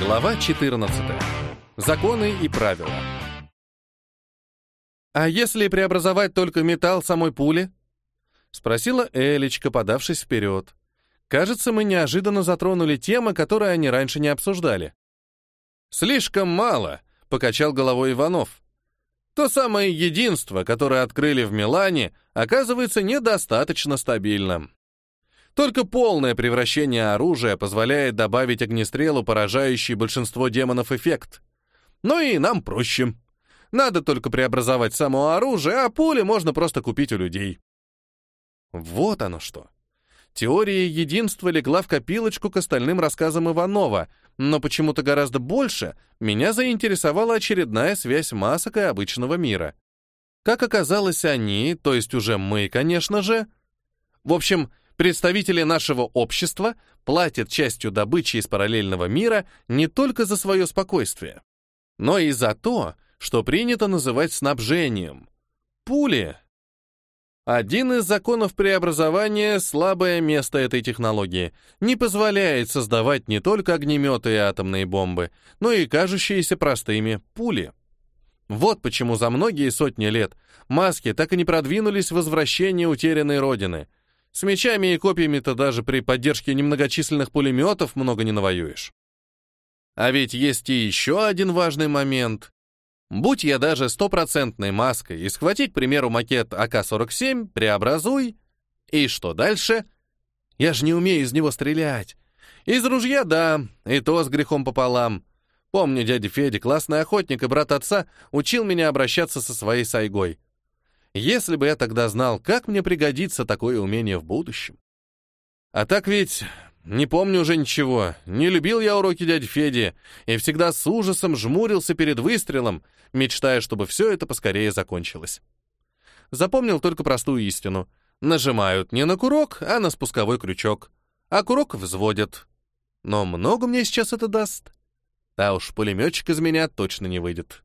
Глава 14. Законы и правила. «А если преобразовать только металл самой пули?» — спросила Элечка, подавшись вперед. Кажется, мы неожиданно затронули темы, которые они раньше не обсуждали. «Слишком мало», — покачал головой Иванов. «То самое единство, которое открыли в Милане, оказывается недостаточно стабильным. Только полное превращение оружия позволяет добавить огнестрелу поражающий большинство демонов эффект. Ну и нам проще. Надо только преобразовать само оружие, а пули можно просто купить у людей. Вот оно что. Теория единства легла в копилочку к остальным рассказам Иванова, но почему-то гораздо больше меня заинтересовала очередная связь масок и обычного мира. Как оказалось, они, то есть уже мы, конечно же... В общем, Представители нашего общества платят частью добычи из параллельного мира не только за свое спокойствие, но и за то, что принято называть снабжением. Пули. Один из законов преобразования — слабое место этой технологии, не позволяет создавать не только огнеметы и атомные бомбы, но и кажущиеся простыми пули. Вот почему за многие сотни лет маски так и не продвинулись в возвращение утерянной родины — с мечами и копьями-то даже при поддержке немногочисленных пулеметов много не навоюешь. А ведь есть и еще один важный момент. Будь я даже стопроцентной маской и схватить, к примеру, макет АК-47, преобразуй. И что дальше? Я же не умею из него стрелять. Из ружья, да, и то с грехом пополам. Помню, дядя Федя, классный охотник и брат отца, учил меня обращаться со своей сайгой. Если бы я тогда знал, как мне пригодится такое умение в будущем. А так ведь не помню уже ничего. Не любил я уроки дяди Феди и всегда с ужасом жмурился перед выстрелом, мечтая, чтобы все это поскорее закончилось. Запомнил только простую истину. Нажимают не на курок, а на спусковой крючок. А курок взводят. Но много мне сейчас это даст? Да уж, пулеметчик из меня точно не выйдет.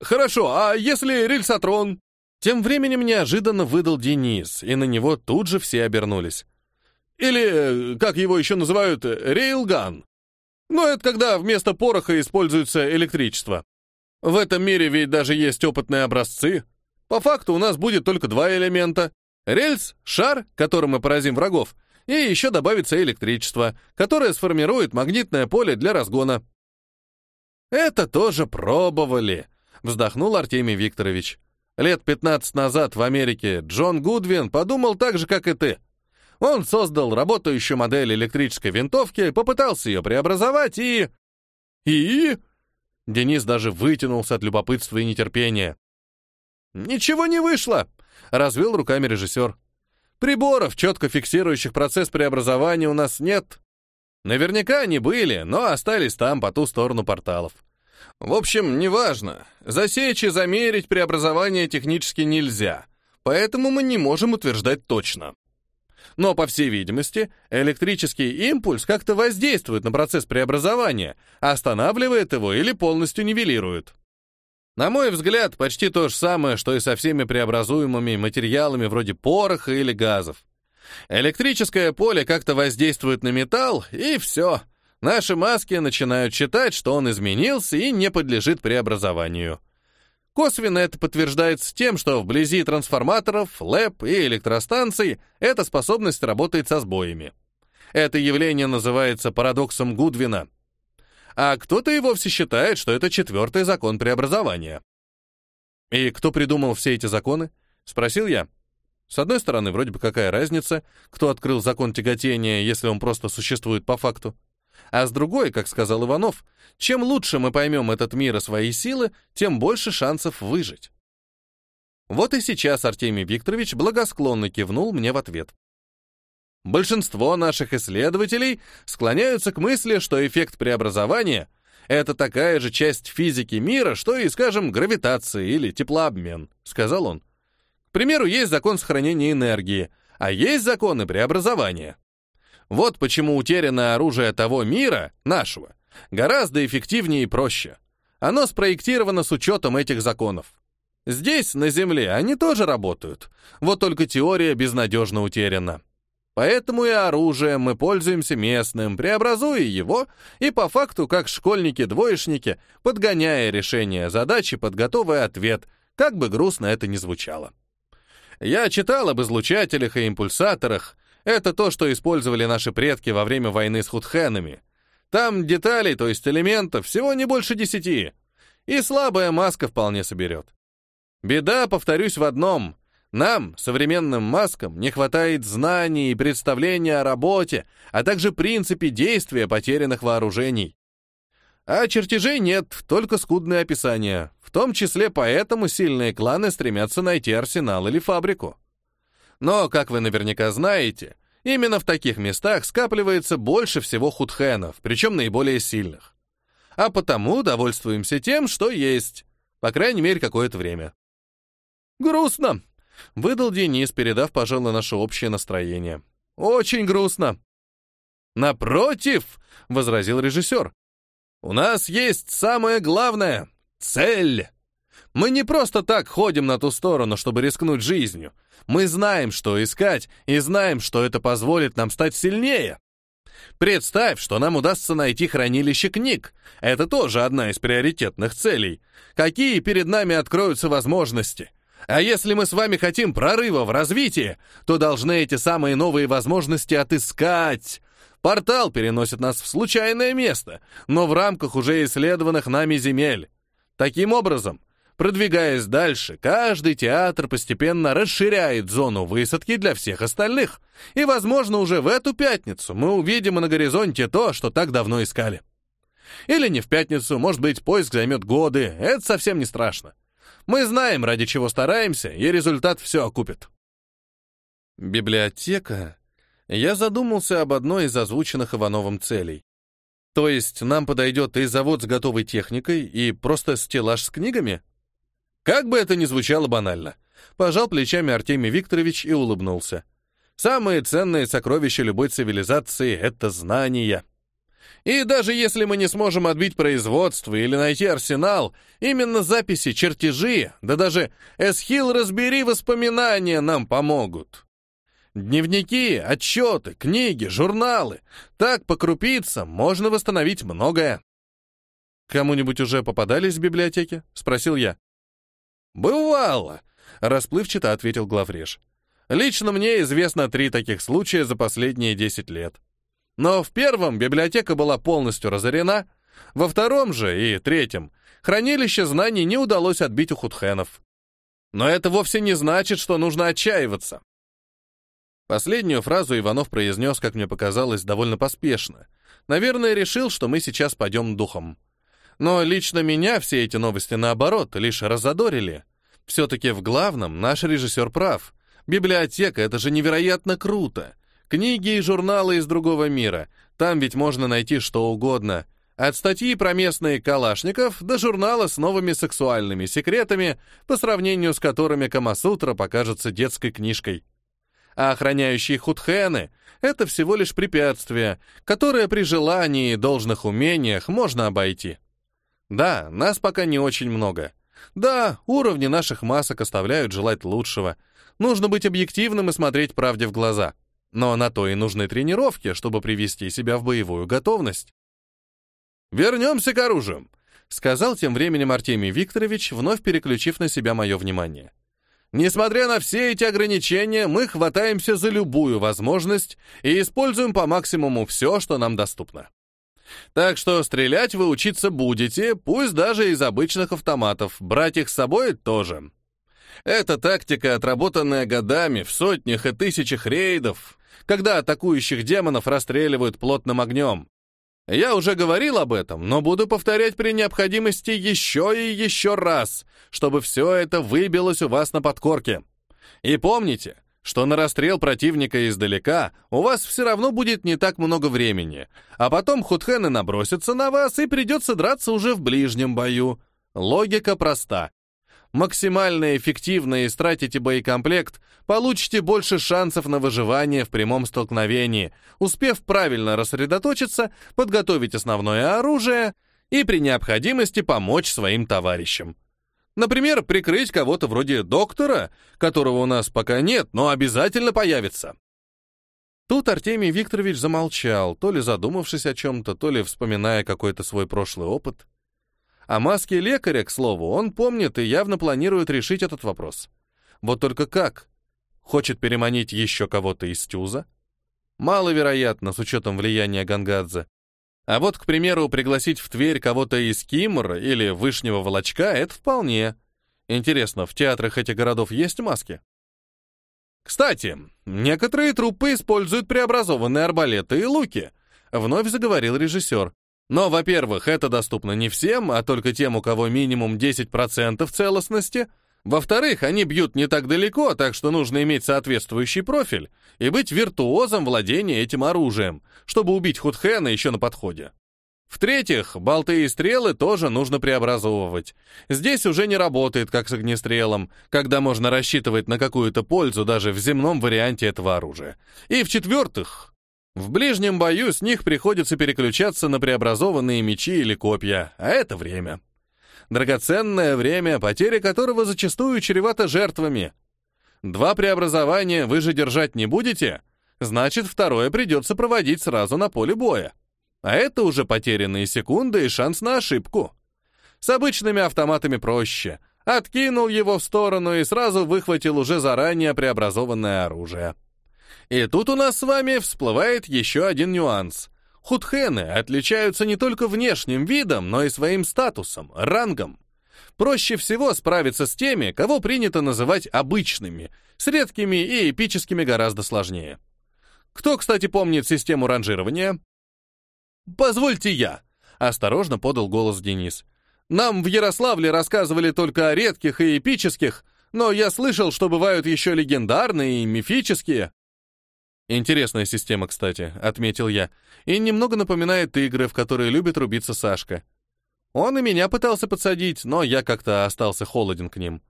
«Хорошо, а если рельсотрон?» Тем временем неожиданно выдал Денис, и на него тут же все обернулись. Или, как его еще называют, рейлган. Но это когда вместо пороха используется электричество. В этом мире ведь даже есть опытные образцы. По факту у нас будет только два элемента. Рельс, шар, которым мы поразим врагов, и еще добавится электричество, которое сформирует магнитное поле для разгона. «Это тоже пробовали», — вздохнул Артемий Викторович. Лет 15 назад в Америке Джон Гудвин подумал так же, как и ты. Он создал работающую модель электрической винтовки, попытался ее преобразовать и... И... Денис даже вытянулся от любопытства и нетерпения. «Ничего не вышло!» — развел руками режиссер. «Приборов, четко фиксирующих процесс преобразования, у нас нет. Наверняка они были, но остались там, по ту сторону порталов. В общем, неважно. Засечь и замерить преобразование технически нельзя, поэтому мы не можем утверждать точно. Но, по всей видимости, электрический импульс как-то воздействует на процесс преобразования, останавливает его или полностью нивелирует. На мой взгляд, почти то же самое, что и со всеми преобразуемыми материалами вроде пороха или газов. Электрическое поле как-то воздействует на металл, и все. Наши маски начинают считать, что он изменился и не подлежит преобразованию. Косвенно это подтверждается тем, что вблизи трансформаторов, ЛЭП и электростанций эта способность работает со сбоями. Это явление называется парадоксом Гудвина. А кто-то и вовсе считает, что это четвертый закон преобразования. «И кто придумал все эти законы?» — спросил я. С одной стороны, вроде бы какая разница, кто открыл закон тяготения, если он просто существует по факту. А с другой, как сказал Иванов, чем лучше мы поймем этот мир и свои силы, тем больше шансов выжить. Вот и сейчас Артемий Викторович благосклонно кивнул мне в ответ. Большинство наших исследователей склоняются к мысли, что эффект преобразования — это такая же часть физики мира, что и, скажем, гравитация или теплообмен, — сказал он. К примеру, есть закон сохранения энергии, а есть законы преобразования. Вот почему утерянное оружие того мира, нашего, гораздо эффективнее и проще. Оно спроектировано с учетом этих законов. Здесь, на Земле, они тоже работают. Вот только теория безнадежно утеряна. Поэтому и оружием мы пользуемся местным, преобразуя его и по факту, как школьники-двоечники, подгоняя решение задачи под готовый ответ, как бы грустно это ни звучало. Я читал об излучателях и импульсаторах. Это то, что использовали наши предки во время войны с худхенами. Там деталей, то есть элементов, всего не больше десяти. И слабая маска вполне соберет. Беда, повторюсь, в одном. Нам, современным маскам, не хватает знаний и представления о работе, а также принципе действия потерянных вооружений. А чертежей нет, только скудные описания. В том числе поэтому сильные кланы стремятся найти арсенал или фабрику. Но, как вы наверняка знаете, именно в таких местах скапливается больше всего худхенов, причем наиболее сильных. А потому довольствуемся тем, что есть, по крайней мере, какое-то время. Грустно, Выдал Денис, передав, пожалуй, наше общее настроение. «Очень грустно». «Напротив», — возразил режиссер, — «у нас есть самое главное — цель. Мы не просто так ходим на ту сторону, чтобы рискнуть жизнью. Мы знаем, что искать, и знаем, что это позволит нам стать сильнее. Представь, что нам удастся найти хранилище книг. Это тоже одна из приоритетных целей. Какие перед нами откроются возможности? А если мы с вами хотим прорыва в развитии, то должны эти самые новые возможности отыскать. Портал переносит нас в случайное место, но в рамках уже исследованных нами земель. Таким образом, продвигаясь дальше, каждый театр постепенно расширяет зону высадки для всех остальных. И, возможно, уже в эту пятницу мы увидим на горизонте то, что так давно искали. Или не в пятницу, может быть, поиск займет годы, это совсем не страшно. Мы знаем, ради чего стараемся, и результат все окупит. Библиотека. Я задумался об одной из озвученных Ивановым целей. То есть нам подойдет и завод с готовой техникой, и просто стеллаж с книгами? Как бы это ни звучало банально. Пожал плечами Артемий Викторович и улыбнулся. Самые ценные сокровища любой цивилизации — это знания. И даже если мы не сможем отбить производство или найти арсенал, именно записи, чертежи, да даже эсхил разбери воспоминания нам помогут. Дневники, отчеты, книги, журналы. Так по крупицам можно восстановить многое. «Кому-нибудь уже попадались в библиотеке?» — спросил я. «Бывало», — расплывчато ответил главреж. «Лично мне известно три таких случая за последние десять лет. Но в первом библиотека была полностью разорена, во втором же и третьем хранилище знаний не удалось отбить у худхенов. Но это вовсе не значит, что нужно отчаиваться. Последнюю фразу Иванов произнес, как мне показалось, довольно поспешно. Наверное, решил, что мы сейчас пойдем духом. Но лично меня все эти новости, наоборот, лишь разодорили. Все-таки в главном наш режиссер прав. Библиотека — это же невероятно круто. Книги и журналы из другого мира. Там ведь можно найти что угодно. От статьи про местные калашников до журнала с новыми сексуальными секретами, по сравнению с которыми Камасутра покажется детской книжкой. А охраняющие худхены — это всего лишь препятствие, которое при желании и должных умениях можно обойти. Да, нас пока не очень много. Да, уровни наших масок оставляют желать лучшего. Нужно быть объективным и смотреть правде в глаза. Но на то и нужны тренировки, чтобы привести себя в боевую готовность. «Вернемся к оружию», — сказал тем временем Артемий Викторович, вновь переключив на себя мое внимание. «Несмотря на все эти ограничения, мы хватаемся за любую возможность и используем по максимуму все, что нам доступно. Так что стрелять вы учиться будете, пусть даже из обычных автоматов, брать их с собой тоже». Эта тактика, отработанная годами в сотнях и тысячах рейдов, когда атакующих демонов расстреливают плотным огнем. Я уже говорил об этом, но буду повторять при необходимости еще и еще раз, чтобы все это выбилось у вас на подкорке. И помните, что на расстрел противника издалека у вас все равно будет не так много времени, а потом худхены набросятся на вас и придется драться уже в ближнем бою. Логика проста максимально эффективно истратите боекомплект, получите больше шансов на выживание в прямом столкновении, успев правильно рассредоточиться, подготовить основное оружие и при необходимости помочь своим товарищам. Например, прикрыть кого-то вроде доктора, которого у нас пока нет, но обязательно появится. Тут Артемий Викторович замолчал, то ли задумавшись о чем-то, то ли вспоминая какой-то свой прошлый опыт. О маске лекаря, к слову, он помнит и явно планирует решить этот вопрос. Вот только как? Хочет переманить еще кого-то из Тюза? Маловероятно, с учетом влияния Гангадзе. А вот, к примеру, пригласить в Тверь кого-то из Кимр или Вышнего Волочка — это вполне. Интересно, в театрах этих городов есть маски? Кстати, некоторые труппы используют преобразованные арбалеты и луки, вновь заговорил режиссер. Но, во-первых, это доступно не всем, а только тем, у кого минимум 10% целостности. Во-вторых, они бьют не так далеко, так что нужно иметь соответствующий профиль и быть виртуозом владения этим оружием, чтобы убить Худхена еще на подходе. В-третьих, болты и стрелы тоже нужно преобразовывать. Здесь уже не работает, как с огнестрелом, когда можно рассчитывать на какую-то пользу даже в земном варианте этого оружия. И в-четвертых, в ближнем бою с них приходится переключаться на преобразованные мечи или копья, а это время. Драгоценное время, потеря которого зачастую чревата жертвами. Два преобразования вы же держать не будете, значит, второе придется проводить сразу на поле боя. А это уже потерянные секунды и шанс на ошибку. С обычными автоматами проще. Откинул его в сторону и сразу выхватил уже заранее преобразованное оружие. И тут у нас с вами всплывает еще один нюанс. Худхены отличаются не только внешним видом, но и своим статусом, рангом. Проще всего справиться с теми, кого принято называть обычными, с редкими и эпическими гораздо сложнее. Кто, кстати, помнит систему ранжирования? «Позвольте я», — осторожно подал голос Денис. «Нам в Ярославле рассказывали только о редких и эпических, но я слышал, что бывают еще легендарные и мифические». Интересная система, кстати, отметил я, и немного напоминает игры, в которые любит рубиться Сашка. Он и меня пытался подсадить, но я как-то остался холоден к ним.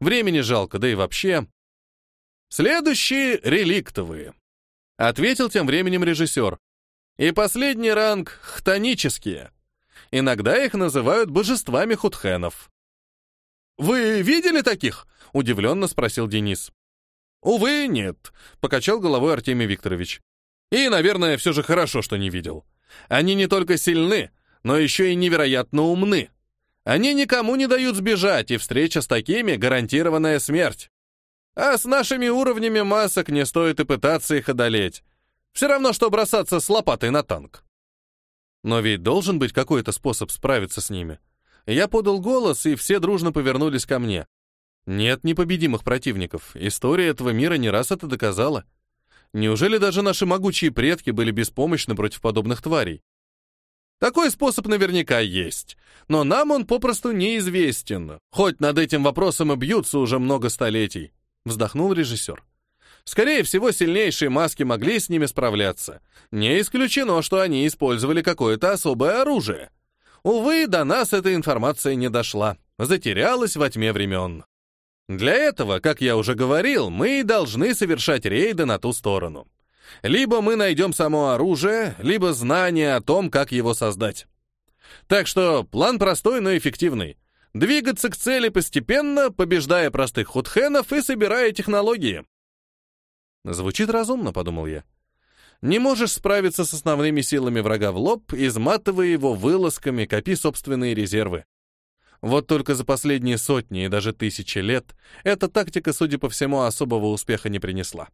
Времени жалко, да и вообще. Следующие реликтовые. Ответил тем временем режиссер. И последний ранг — хтонические. Иногда их называют божествами худхенов. «Вы видели таких?» — удивленно спросил Денис. «Увы, нет», — покачал головой Артемий Викторович. «И, наверное, все же хорошо, что не видел. Они не только сильны, но еще и невероятно умны. Они никому не дают сбежать, и встреча с такими — гарантированная смерть. А с нашими уровнями масок не стоит и пытаться их одолеть. Все равно, что бросаться с лопатой на танк. Но ведь должен быть какой-то способ справиться с ними. Я подал голос, и все дружно повернулись ко мне. Нет непобедимых противников. История этого мира не раз это доказала. Неужели даже наши могучие предки были беспомощны против подобных тварей? Такой способ наверняка есть, но нам он попросту неизвестен, хоть над этим вопросом и бьются уже много столетий, вздохнул режиссер. Скорее всего, сильнейшие маски могли с ними справляться. Не исключено, что они использовали какое-то особое оружие. Увы, до нас эта информация не дошла, затерялась во тьме времен. Для этого, как я уже говорил, мы должны совершать рейды на ту сторону. Либо мы найдем само оружие, либо знание о том, как его создать. Так что план простой, но эффективный. Двигаться к цели постепенно, побеждая простых худхенов и собирая технологии. Звучит разумно, подумал я. Не можешь справиться с основными силами врага в лоб, изматывая его вылазками, копи собственные резервы. Вот только за последние сотни и даже тысячи лет эта тактика, судя по всему, особого успеха не принесла.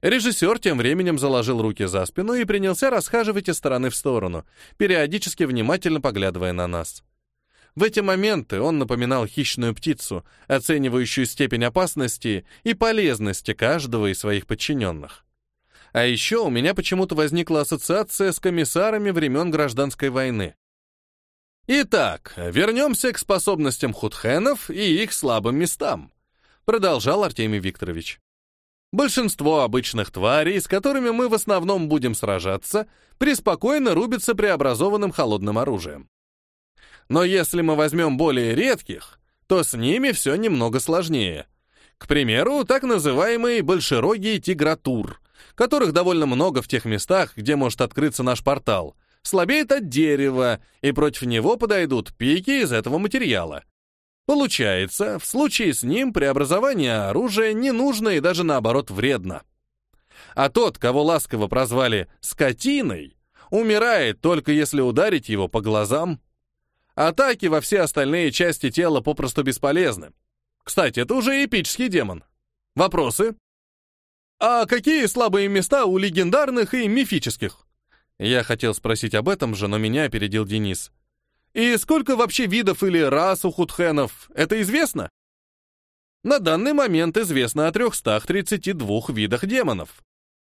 Режиссер тем временем заложил руки за спину и принялся расхаживать из стороны в сторону, периодически внимательно поглядывая на нас. В эти моменты он напоминал хищную птицу, оценивающую степень опасности и полезности каждого из своих подчиненных. А еще у меня почему-то возникла ассоциация с комиссарами времен Гражданской войны. Итак, вернемся к способностям худхенов и их слабым местам, продолжал Артемий Викторович. Большинство обычных тварей, с которыми мы в основном будем сражаться, преспокойно рубятся преобразованным холодным оружием. Но если мы возьмем более редких, то с ними все немного сложнее. К примеру, так называемый большерогий тигратур, которых довольно много в тех местах, где может открыться наш портал, слабеет от дерева, и против него подойдут пики из этого материала. Получается, в случае с ним преобразование оружия не нужно и даже наоборот вредно. А тот, кого ласково прозвали «скотиной», умирает только если ударить его по глазам. Атаки во все остальные части тела попросту бесполезны. Кстати, это уже эпический демон. Вопросы? А какие слабые места у легендарных и мифических? Я хотел спросить об этом же, но меня опередил Денис. И сколько вообще видов или рас у худхенов? Это известно? На данный момент известно о 332 видах демонов.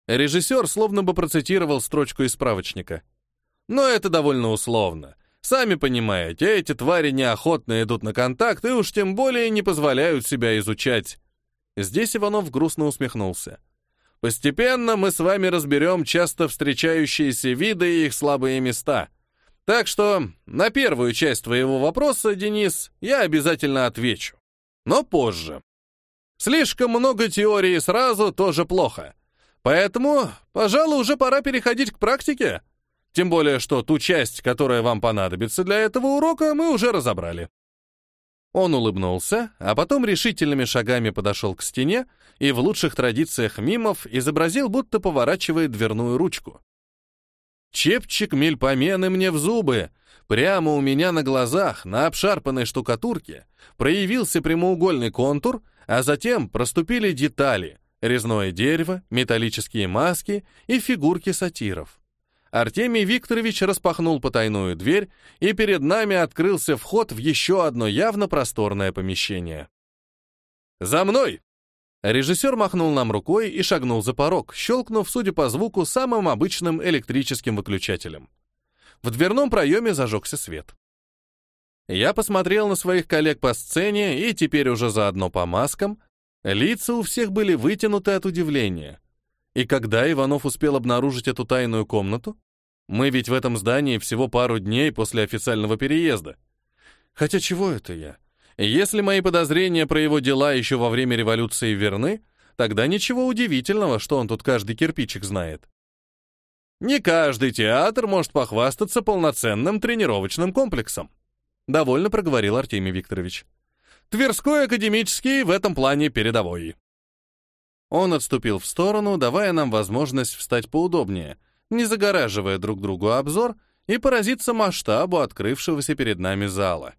Режиссер словно бы процитировал строчку из справочника. Но это довольно условно. Сами понимаете, эти твари неохотно идут на контакт и уж тем более не позволяют себя изучать. Здесь Иванов грустно усмехнулся. Постепенно мы с вами разберем часто встречающиеся виды и их слабые места. Так что на первую часть твоего вопроса, Денис, я обязательно отвечу. Но позже. Слишком много теории сразу тоже плохо. Поэтому, пожалуй, уже пора переходить к практике. Тем более, что ту часть, которая вам понадобится для этого урока, мы уже разобрали. Он улыбнулся, а потом решительными шагами подошел к стене и в лучших традициях мимов изобразил, будто поворачивает дверную ручку. Чепчик мельпомены мне в зубы. Прямо у меня на глазах, на обшарпанной штукатурке, проявился прямоугольный контур, а затем проступили детали — резное дерево, металлические маски и фигурки сатиров. Артемий Викторович распахнул потайную дверь, и перед нами открылся вход в еще одно явно просторное помещение. «За мной!» Режиссер махнул нам рукой и шагнул за порог, щелкнув, судя по звуку, самым обычным электрическим выключателем. В дверном проеме зажегся свет. Я посмотрел на своих коллег по сцене и теперь уже заодно по маскам. Лица у всех были вытянуты от удивления. И когда Иванов успел обнаружить эту тайную комнату? Мы ведь в этом здании всего пару дней после официального переезда. Хотя чего это я? Если мои подозрения про его дела еще во время революции верны, тогда ничего удивительного, что он тут каждый кирпичик знает. Не каждый театр может похвастаться полноценным тренировочным комплексом, довольно проговорил Артемий Викторович. Тверской академический в этом плане передовой. Он отступил в сторону, давая нам возможность встать поудобнее, не загораживая друг другу обзор и поразиться масштабу открывшегося перед нами зала.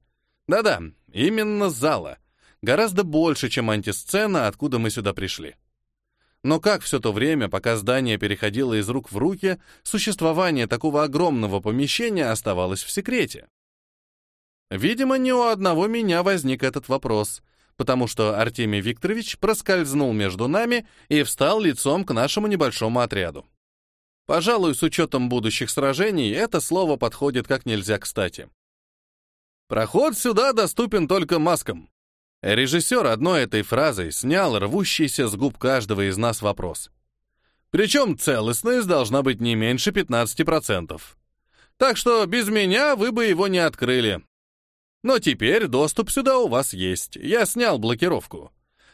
Да-да, именно зала. Гораздо больше, чем антисцена, откуда мы сюда пришли. Но как все то время, пока здание переходило из рук в руки, существование такого огромного помещения оставалось в секрете? Видимо, не у одного меня возник этот вопрос — потому что Артемий Викторович проскользнул между нами и встал лицом к нашему небольшому отряду. Пожалуй, с учетом будущих сражений, это слово подходит как нельзя кстати. Проход сюда доступен только маскам. Режиссер одной этой фразой снял рвущийся с губ каждого из нас вопрос. Причем целостность должна быть не меньше 15%. Так что без меня вы бы его не открыли, но теперь доступ сюда у вас есть. Я снял блокировку.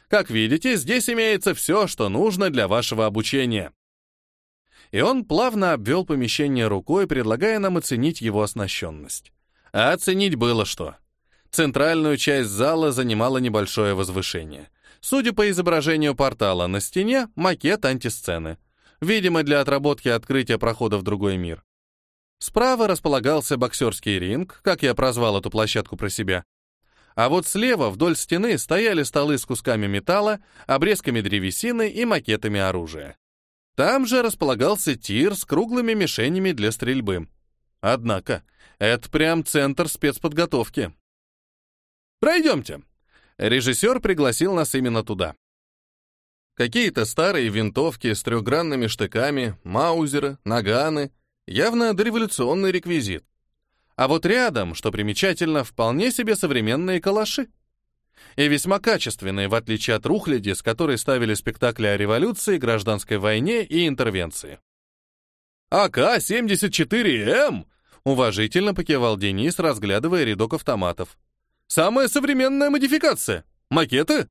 Как видите, здесь имеется все, что нужно для вашего обучения. И он плавно обвел помещение рукой, предлагая нам оценить его оснащенность. А оценить было что. Центральную часть зала занимало небольшое возвышение. Судя по изображению портала на стене, макет антисцены. Видимо, для отработки открытия прохода в другой мир. Справа располагался боксерский ринг, как я прозвал эту площадку про себя. А вот слева вдоль стены стояли столы с кусками металла, обрезками древесины и макетами оружия. Там же располагался тир с круглыми мишенями для стрельбы. Однако, это прям центр спецподготовки. «Пройдемте!» Режиссер пригласил нас именно туда. Какие-то старые винтовки с трехгранными штыками, маузеры, наганы, Явно дореволюционный реквизит. А вот рядом, что примечательно, вполне себе современные калаши. И весьма качественные, в отличие от рухляди, с которой ставили спектакли о революции, гражданской войне и интервенции. «АК-74М!» — уважительно покивал Денис, разглядывая рядок автоматов. «Самая современная модификация! Макеты?»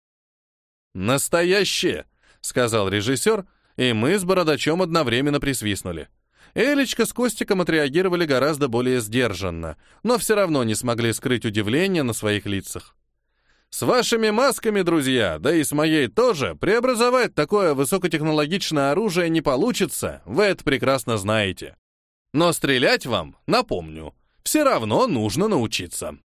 «Настоящие!» — сказал режиссер, и мы с Бородачом одновременно присвистнули. Элечка с Костиком отреагировали гораздо более сдержанно, но все равно не смогли скрыть удивление на своих лицах. С вашими масками, друзья, да и с моей тоже, преобразовать такое высокотехнологичное оружие не получится, вы это прекрасно знаете. Но стрелять вам, напомню, все равно нужно научиться.